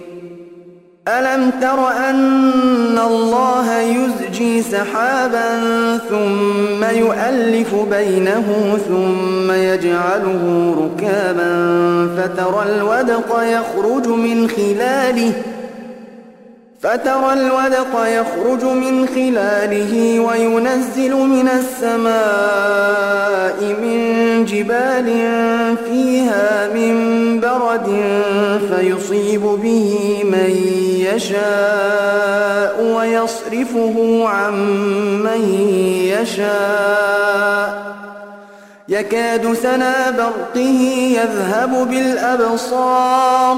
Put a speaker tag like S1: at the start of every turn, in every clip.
S1: ألم تر أن الله يزجي سحابا ثم يؤلف بينه ثم يجعله ركابا فترى الودق يخرج من خلاله فترى الودق يخرج من خلاله وينزل من السماء من جبال فيها من برد فيصيب به من يشاء ويصرفه عن من يشاء. يكاد سنا برقه يذهب بالأبصار.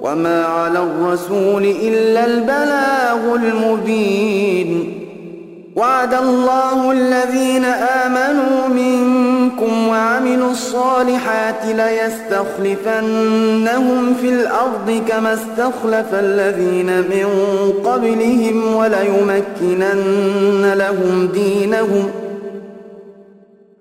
S1: وما على الرسول إلا البلاغ المبين وعد الله الذين آمنوا منكم وعملوا الصالحات ليستخلفنهم في الأرض كما استخلف الذين من قبلهم وليمكنن لهم دينهم